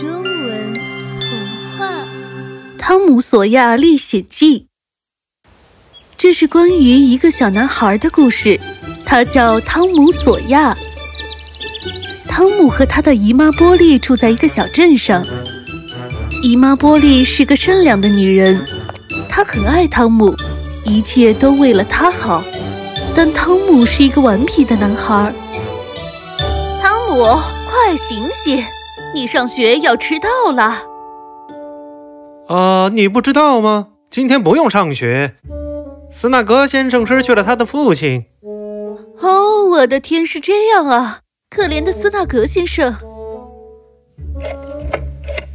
中文童话《汤姆·索亚历险记》。这是关于一个小男孩的故事，他叫汤姆·索亚。汤姆和他的姨妈波利住在一个小镇上。姨妈波利是个善良的女人，她很爱汤姆，一切都为了他好。但汤姆是一个顽皮的男孩。汤姆，快醒醒！你上学要迟到了。啊，你不知道吗？今天不用上学。斯纳格先生失去了他的父亲。哦，我的天，是这样啊！可怜的斯纳格先生。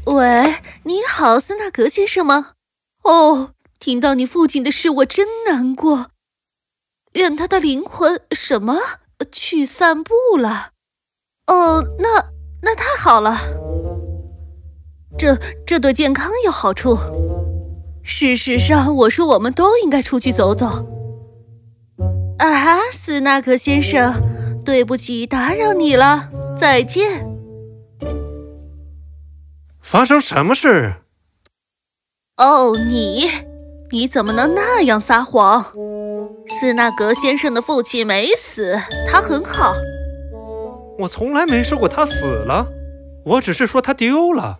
喂，你好，斯纳格先生吗？哦，听到你父亲的事，我真难过。愿他的灵魂什么去散步了。哦，那那太好了。这这对健康有好处。事实上，我说我们都应该出去走走。啊哈，斯纳格先生，对不起，打扰你了。再见。发生什么事？哦，你，你怎么能那样撒谎？斯纳格先生的父亲没死，他很好。我从来没说过他死了，我只是说他丢了。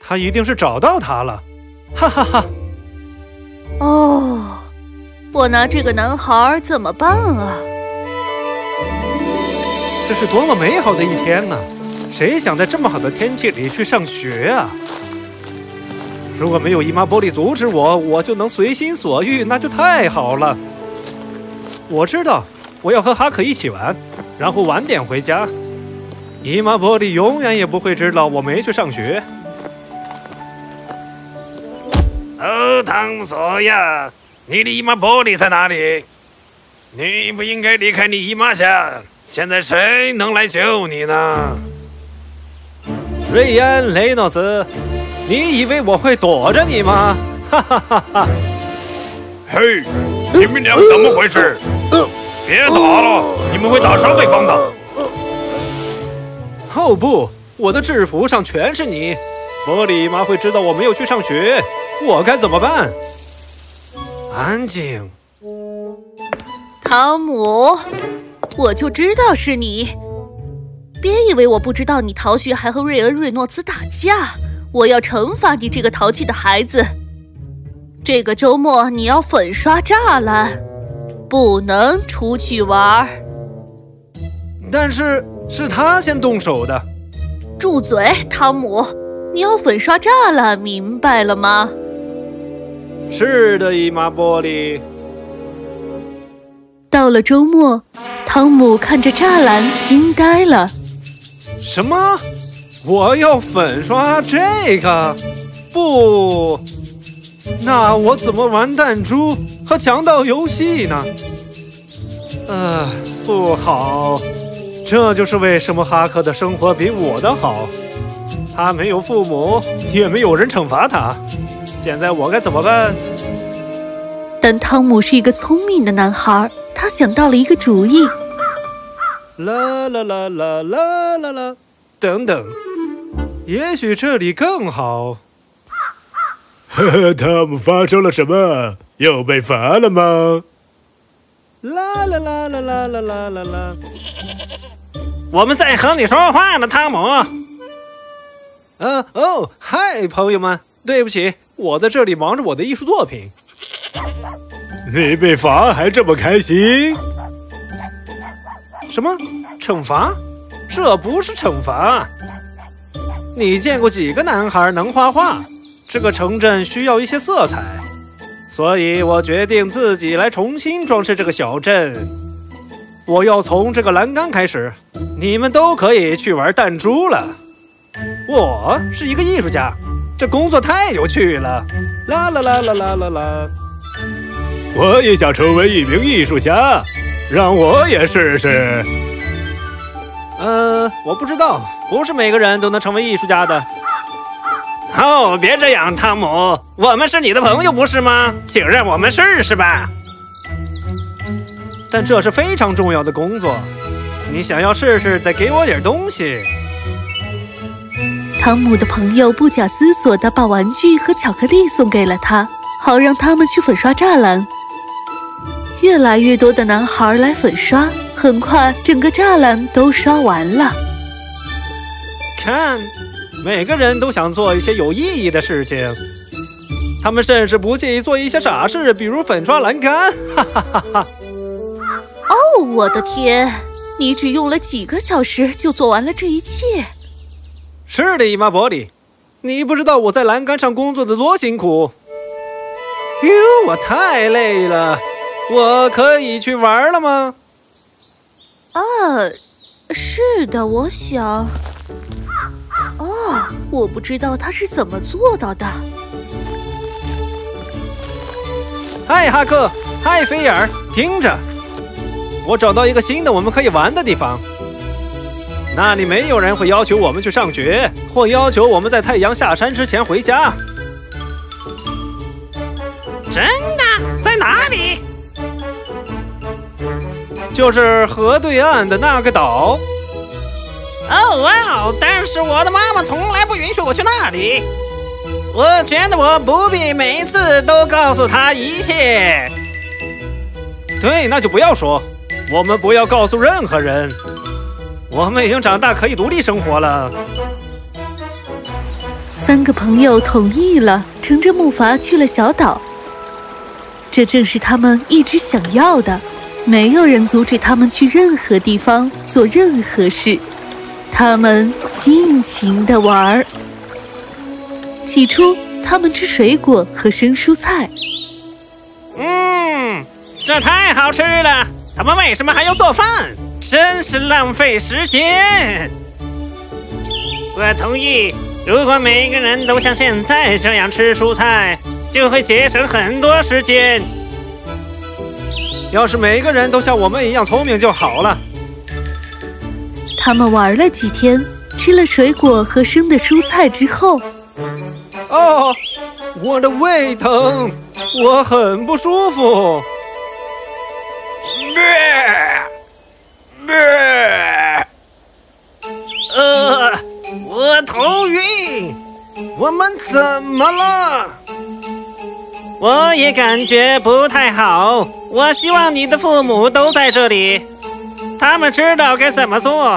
他一定是找到他了，哈哈哈。哦，我拿这个男孩怎么办啊？这是多么美好的一天啊！谁想在这么好的天气里去上学啊？如果没有姨妈玻璃阻止我，我就能随心所欲，那就太好了。我知道我要和哈克一起玩，然后晚点回家。姨妈玻璃永远也不会知道我没去上学。哦，唐索亚，你的姨妈玻璃在哪里？你不应该离开你姨妈家。现在谁能来救你呢？瑞安·雷诺兹。你以为我会躲着你吗？哈哈哈哈！嘿，你们俩怎么回事？别打了，你们会打伤对方的。哦不，我的制服上全是你。波利妈会知道我没有去上学，我该怎么办？安静，汤姆，我就知道是你。别以为我不知道你逃学还和瑞恩·瑞诺兹打架。我要惩罚你这个淘气的孩子。这个周末你要粉刷栅栏，不能出去玩。但是是他先动手的。住嘴，汤姆！你要粉刷栅栏，明白了吗？是的，姨妈玻璃。到了周末，汤姆看着栅栏，惊呆了。什么？我要粉刷这个，不，那我怎么玩弹珠和强盗游戏呢？呃，不好，这就是为什么哈克的生活比我的好。他没有父母，也没有人惩罚他。现在我该怎么办？但汤姆是一个聪明的男孩，他想到了一个主意。啦啦啦啦啦啦啦，等等。也许这里更好。呵呵，汤姆，发生了什么？又被罚了吗？啦啦啦啦啦啦啦啦啦！我们在和你说话呢，汤姆。嗯哦，嗨，朋友们，对不起，我在这里忙着我的艺术作品。你被罚还这么开心？什么惩罚？这不是惩罚。你见过几个男孩能画画？这个城镇需要一些色彩，所以我决定自己来重新装饰这个小镇。我要从这个栏杆开始，你们都可以去玩弹珠了。我是一个艺术家，这工作太有趣了！啦啦啦啦啦啦啦！我也想成为一名艺术家，让我也试试。呃，我不知道，不是每个人都能成为艺术家的。哦，别这样，汤姆，我们是你的朋友，不是吗？请让我们试试吧。但这是非常重要的工作，你想要试试，得给我点东西。汤姆的朋友不假思索地把玩具和巧克力送给了他，好让他们去粉刷栅栏。越来越多的男孩来粉刷，很快整个栅栏都刷完了。看，每个人都想做一些有意义的事情，他们甚至不介意做一些傻事，比如粉刷栏杆。哈哈哈哈！哦，我的天，你只用了几个小时就做完了这一切。是的，姨妈伯里，你不知道我在栏杆上工作的多辛苦。哟，我太累了，我可以去玩了吗？啊，是的，我想。哦，我不知道他是怎么做到的。嗨，哈克！嗨，菲尔！听着，我找到一个新的我们可以玩的地方。那里没有人会要求我们去上学，或要求我们在太阳下山之前回家。真的？在哪里？就是河对岸的那个岛。哦哇哦！但是我的妈妈从来不允许我去那里。我觉得我不必每次都告诉她一切。对，那就不要说。我们不要告诉任何人。我们已经长大，可以独立生活了。三个朋友同意了，乘着木筏去了小岛。这正是他们一直想要的。没有人阻止他们去任何地方做任何事，他们尽情的玩儿。起初，他们吃水果和生蔬菜。嗯，这太好吃了。他们为什么还要做饭？真是浪费时间！我同意，如果每个人都像现在这样吃蔬菜，就会节省很多时间。要是每个人都像我们一样聪明就好了。他们玩了几天，吃了水果和生的蔬菜之后，哦，我的胃疼，我很不舒服。呃，我头晕。我们怎么了？我也感觉不太好。我希望你的父母都在这里，他们知道该怎么做。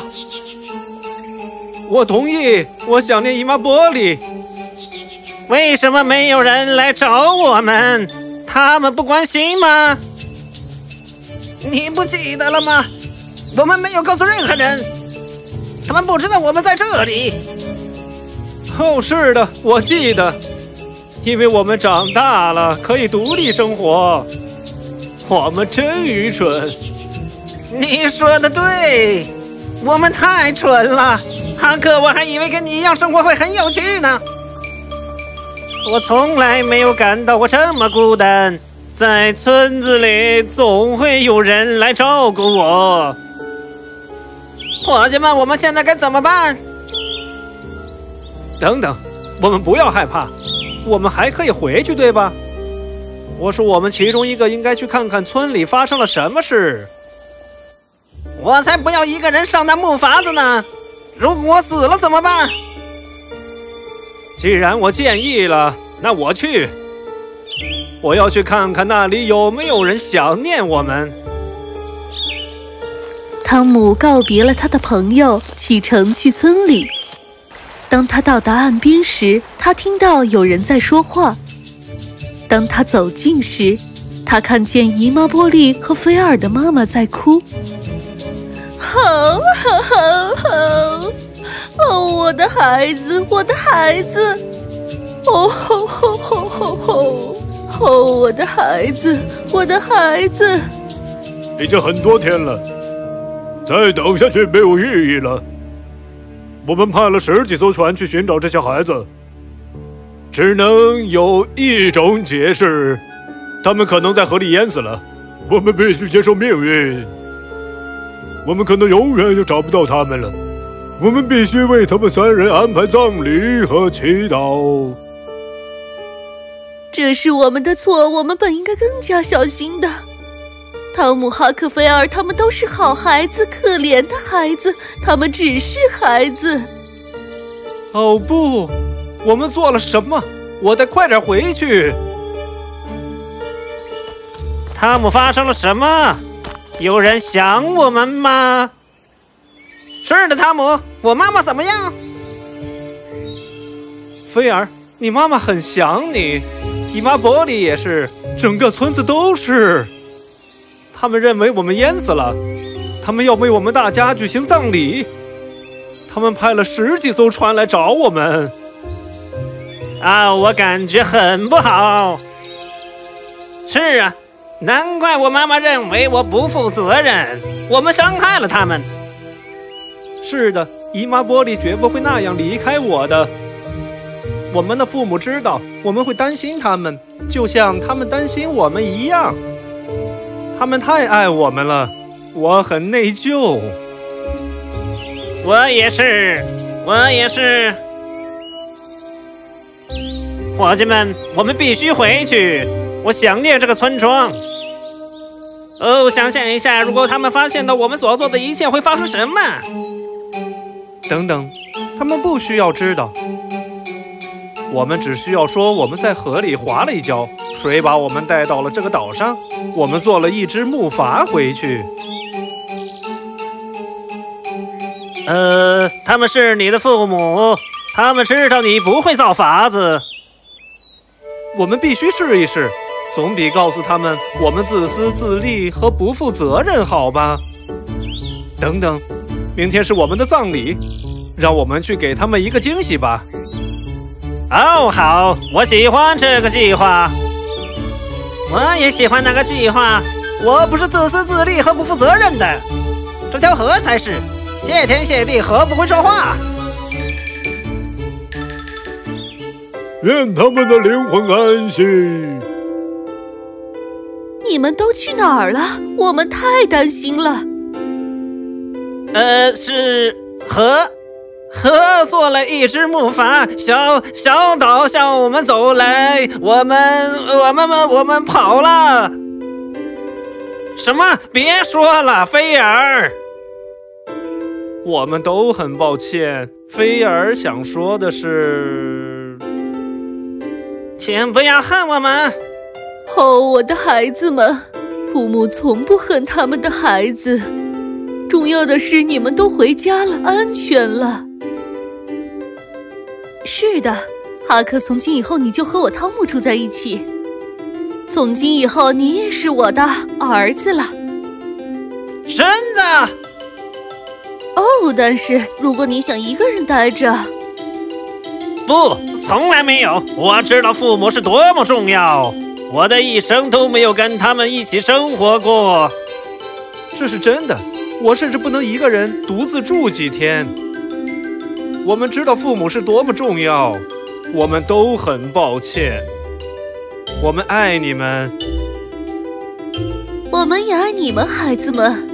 我同意。我想念姨妈玻璃。为什么没有人来找我们？他们不关心吗？你不记得了吗？我们没有告诉任何人，他们不知道我们在这里。哦，是的，我记得，因为我们长大了，可以独立生活。我们真愚蠢。你说的对，我们太蠢了。哈克，我还以为跟你一样生活会很有趣呢。我从来没有感到过这么孤单。在村子里，总会有人来照顾我。伙计们，我们现在该怎么办？等等，我们不要害怕，我们还可以回去，对吧？我说，我们其中一个应该去看看村里发生了什么事。我才不要一个人上那木筏子呢！如果我死了怎么办？既然我建议了，那我去。我要去看看那里有没有人想念我们。汤姆告别了他的朋友，启程去村里。当他到达岸边时，他听到有人在说话。当他走近时，他看见姨妈波利和菲尔的妈妈在哭。好，好，好，好！哦，我的孩子，我的孩子！哦吼吼吼吼吼！哦，我的孩子，我的孩子！已经很多天了，再等下去没有意义了。我们派了十几艘船去寻找这些孩子，只能有一种解释：他们可能在河里淹死了。我们必须接受命运。我们可能永远就找不到他们了。我们必须为他们三人安排葬礼和祈祷。这是我们的错，我们本应该更加小心的。汤姆、哈克、菲尔，他们都是好孩子，可怜的孩子，他们只是孩子。哦不，我们做了什么？我得快点回去。汤姆，发生了什么？有人想我们吗？是的，汤姆，我妈妈怎么样？菲儿，你妈妈很想你，姨妈波利也是，整个村子都是。他们认为我们淹死了，他们要为我们大家举行葬礼，他们派了十几艘船来找我们。啊，我感觉很不好。是啊，难怪我妈妈认为我不负责任，我们伤害了他们。是的，姨妈玻璃绝不会那样离开我的。我们的父母知道我们会担心他们，就像他们担心我们一样。他们太爱我们了，我很内疚。我也是，我也是。伙计们，我们必须回去。我想念这个村庄。哦，想象一下，如果他们发现了我们所做的一切，会发生什么？等等，他们不需要知道。我们只需要说我们在河里滑了一跤，水把我们带到了这个岛上。我们做了一只木筏回去。呃，他们是你的父母，他们知道你不会造筏子。我们必须试一试，总比告诉他们我们自私自利和不负责任好吧？等等，明天是我们的葬礼，让我们去给他们一个惊喜吧。哦，好，我喜欢这个计划。我也喜欢那个计划。我不是自私自利和不负责任的，这条河才是。谢天谢地，河不会说话。愿他们的灵魂安息。你们都去哪儿了？我们太担心了。呃，是河。河做了一只木筏，小小岛向我们走来，我们我们们我们跑了。什么？别说了，菲尔。我们都很抱歉。菲尔想说的是，请不要恨我们。哦，我的孩子们，父母从不恨他们的孩子。重要的是，你们都回家了，安全了。是的，哈克，从今以后你就和我汤姆住在一起。从今以后，你也是我的儿子了。真的？哦，但是如果你想一个人待着，不，从来没有。我知道父母是多么重要，我的一生都没有跟他们一起生活过。这是真的，我甚至不能一个人独自住几天。我们知道父母是多么重要，我们都很抱歉。我们爱你们，我们也爱你们，孩子们。